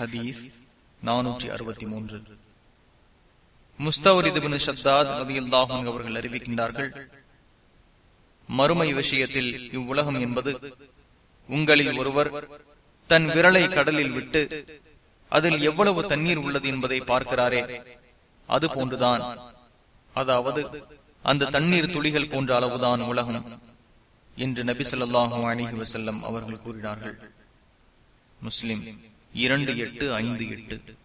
ஹதீஸ் நானூற்றி அறுபத்தி மூன்று. முஸ்தவரிதுபின் ஷத்தாத் ரதியுல்லாஹும் அவர்கள் அறிவிக்கின்றார்கள் மறுமை விஷயத்தில் இவ்வுலகம் என்பது உங்களில் ஒருவர் தன் விரலை கடலில் விட்டு அதில் எவ்வளவு தண்ணீர் உள்ளது என்பதை பார்க்கிறாரே அது போன்றுதான். அதாவது அந்த தண்ணீர் துளிகள் போன்ற அளவுதான் உலகம் என்று நபி சொல்லாஹு அலிஹி வசல்லம் அவர்கள் கூறினார்கள். முஸ்லிம் இரண்டு எட்டு ஐந்து எட்டு.